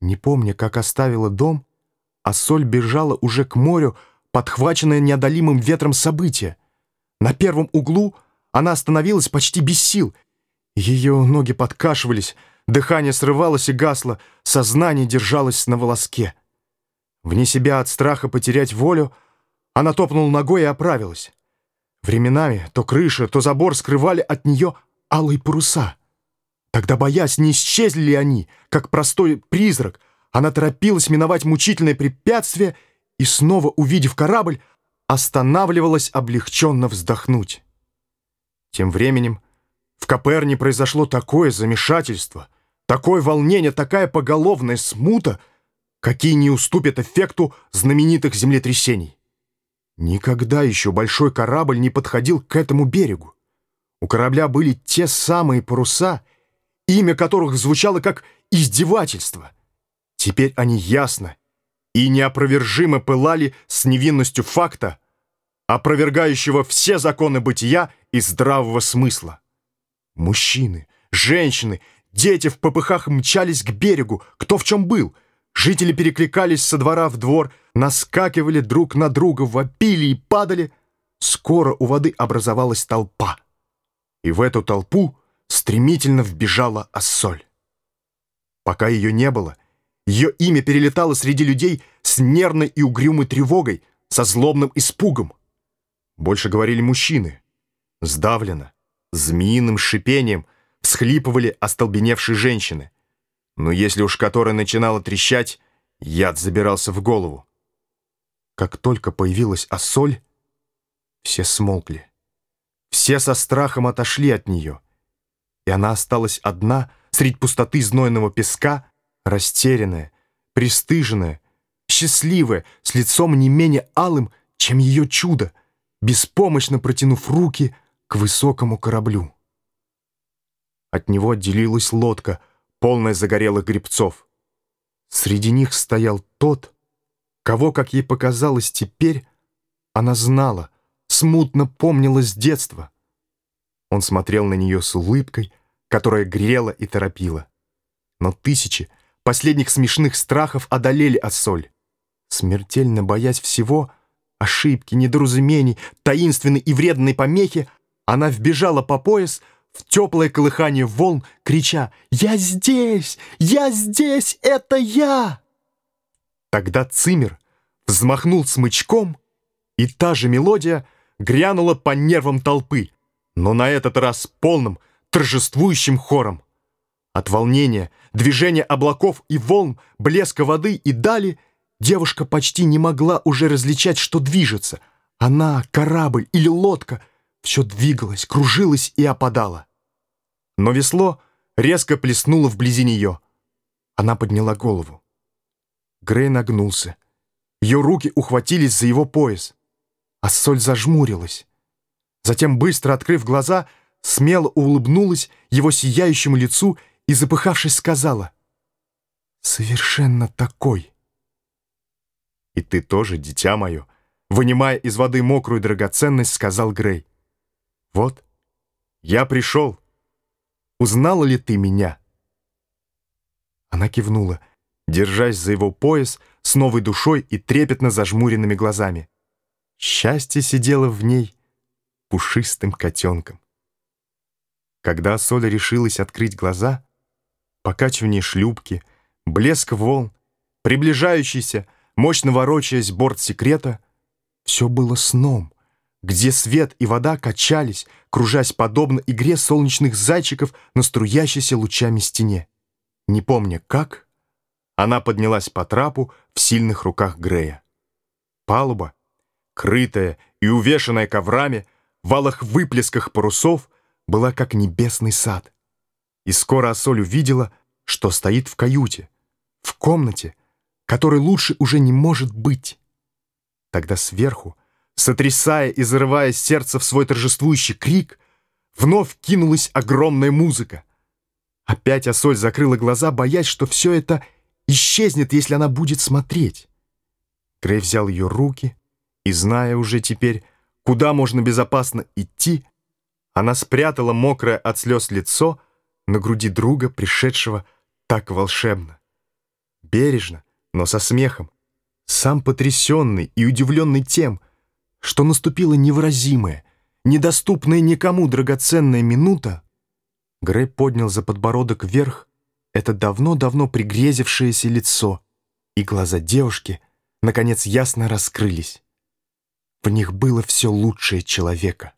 Не помня, как оставила дом, а соль бежала уже к морю, подхваченная неодолимым ветром события. На первом углу она остановилась почти без сил. Ее ноги подкашивались, дыхание срывалось и гасло, сознание держалось на волоске. Вне себя от страха потерять волю, она топнула ногой и оправилась. Временами то крыша, то забор скрывали от нее алые паруса. Тогда, боясь, не исчезли ли они, как простой призрак, она торопилась миновать мучительное препятствие и, снова увидев корабль, останавливалась облегченно вздохнуть. Тем временем в Коперне произошло такое замешательство, такое волнение, такая поголовная смута, какие не уступят эффекту знаменитых землетрясений. Никогда еще большой корабль не подходил к этому берегу. У корабля были те самые паруса, имя которых звучало как издевательство. Теперь они ясно и неопровержимо пылали с невинностью факта, опровергающего все законы бытия и здравого смысла. Мужчины, женщины, дети в попыхах мчались к берегу, кто в чем был. Жители перекликались со двора в двор, наскакивали друг на друга, вопили и падали. Скоро у воды образовалась толпа. И в эту толпу стремительно вбежала Ассоль. Пока ее не было, ее имя перелетало среди людей с нервной и угрюмой тревогой, со злобным испугом. Больше говорили мужчины. Сдавленно, змеиным шипением всхлипывали остолбеневшие женщины. Но если уж которая начинала трещать, яд забирался в голову. Как только появилась Ассоль, все смолкли. Все со страхом отошли от нее, и она осталась одна средь пустоты знойного песка, растерянная, пристыженная, счастливая, с лицом не менее алым, чем ее чудо, беспомощно протянув руки к высокому кораблю. От него отделилась лодка, полная загорелых гребцов. Среди них стоял тот, кого, как ей показалось теперь, она знала, смутно помнила с детства. Он смотрел на нее с улыбкой, которая грела и торопила. Но тысячи последних смешных страхов одолели Ассоль. Смертельно боясь всего, ошибки, недоразумений, таинственной и вредной помехи, она вбежала по пояс в теплое колыхание волн, крича «Я здесь! Я здесь! Это я!» Тогда Цимер взмахнул смычком, и та же мелодия грянула по нервам толпы, но на этот раз полным, торжествующим хором. От волнения, движения облаков и волн, блеска воды и дали девушка почти не могла уже различать, что движется. Она, корабль или лодка, все двигалось, кружилось и опадало. Но весло резко плеснуло вблизи нее. Она подняла голову. Грей нагнулся. Ее руки ухватились за его пояс. А соль зажмурилась. Затем, быстро открыв глаза, смело улыбнулась его сияющему лицу и, запыхавшись, сказала «Совершенно такой». «И ты тоже, дитя мое», вынимая из воды мокрую драгоценность, сказал Грей. «Вот, я пришел. Узнала ли ты меня?» Она кивнула, держась за его пояс с новой душой и трепетно зажмуренными глазами. Счастье сидело в ней пушистым котенком. Когда Соля решилась открыть глаза, покачивание шлюпки, блеск волн, приближающийся, мощно ворочаясь борт секрета, все было сном, где свет и вода качались, кружась подобно игре солнечных зайчиков на струящейся лучами стене. Не помня как, она поднялась по трапу в сильных руках Грея. Палуба, крытая и увешанная коврами, в алых выплесках парусов, была как небесный сад — и скоро Ассоль увидела, что стоит в каюте, в комнате, которой лучше уже не может быть. Тогда сверху, сотрясая и зарывая сердце в свой торжествующий крик, вновь кинулась огромная музыка. Опять Ассоль закрыла глаза, боясь, что все это исчезнет, если она будет смотреть. Грей взял ее руки, и, зная уже теперь, куда можно безопасно идти, она спрятала мокрое от слез лицо, на груди друга, пришедшего так волшебно. бережно, но со смехом, сам потрясенный и удивленный тем, что наступила невыразимая, недоступная никому драгоценная минута, Грей поднял за подбородок вверх это давно-давно пригрезившееся лицо, и глаза девушки, наконец, ясно раскрылись. В них было все лучшее человека.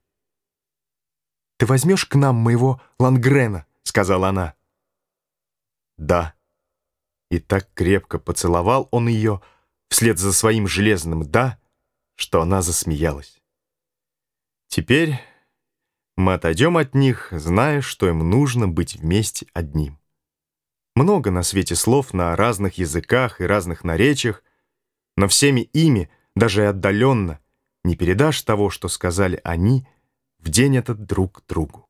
«Ты возьмешь к нам моего Лангрена?» — сказала она. «Да». И так крепко поцеловал он ее вслед за своим железным «да», что она засмеялась. Теперь мы отойдем от них, зная, что им нужно быть вместе одним. Много на свете слов на разных языках и разных наречиях, но всеми ими, даже отдаленно, не передашь того, что сказали они в день этот друг другу.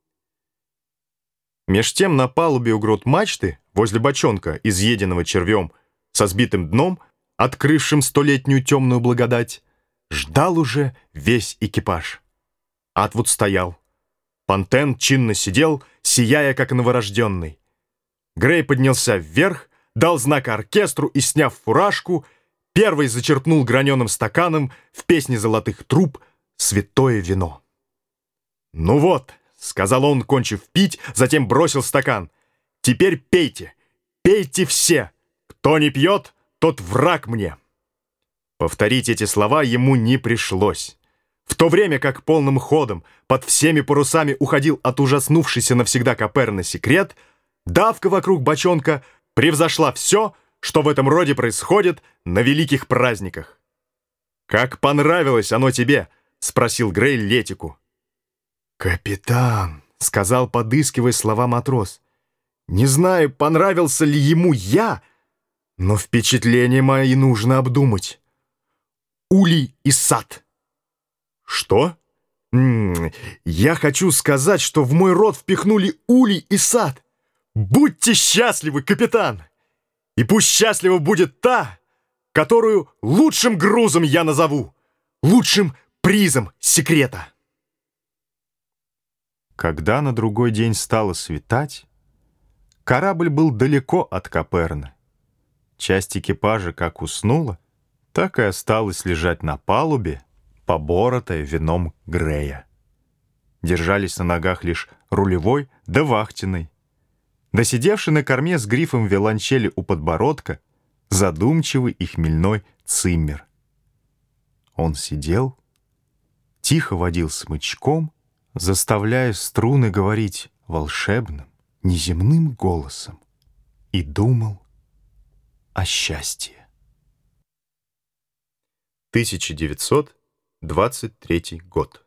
Меж тем на палубе у грот мачты, возле бочонка, изъеденного червем, со сбитым дном, открывшим столетнюю темную благодать, ждал уже весь экипаж. Атвуд стоял. Пантен чинно сидел, сияя, как новорожденный. Грей поднялся вверх, дал знак оркестру и, сняв фуражку, первый зачерпнул граненым стаканом в песне золотых труб святое вино. «Ну вот», — сказал он, кончив пить, затем бросил стакан, — «теперь пейте, пейте все. Кто не пьет, тот враг мне». Повторить эти слова ему не пришлось. В то время как полным ходом под всеми парусами уходил от ужаснувшейся навсегда Коперна секрет — Давка вокруг бочонка превзошла все, что в этом роде происходит на великих праздниках. «Как понравилось оно тебе?» — спросил Грей Летику. «Капитан», — сказал, подыскивая слова матрос, «не знаю, понравился ли ему я, но впечатления мои нужно обдумать. Улей и сад». «Что?» М -м, «Я хочу сказать, что в мой рот впихнули улей и сад». Будьте счастливы, капитан! И пусть счастлива будет та, которую лучшим грузом я назову, лучшим призом секрета. Когда на другой день стало светать, корабль был далеко от Каперна. Часть экипажа как уснула, так и осталась лежать на палубе, поборотая вином Грея. Держались на ногах лишь рулевой да вахтенный, Досидевший на корме с грифом виолончели у подбородка, задумчивый и хмельной циммер. Он сидел, тихо водил смычком, заставляя струны говорить волшебным, неземным голосом, и думал о счастье. 1923 год.